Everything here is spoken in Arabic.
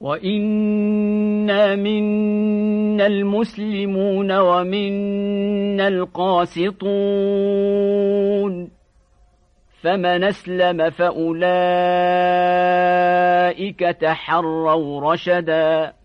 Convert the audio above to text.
وإنا منا المسلمون ومنا القاسطون فمن اسلم فأولئك تحروا رشداً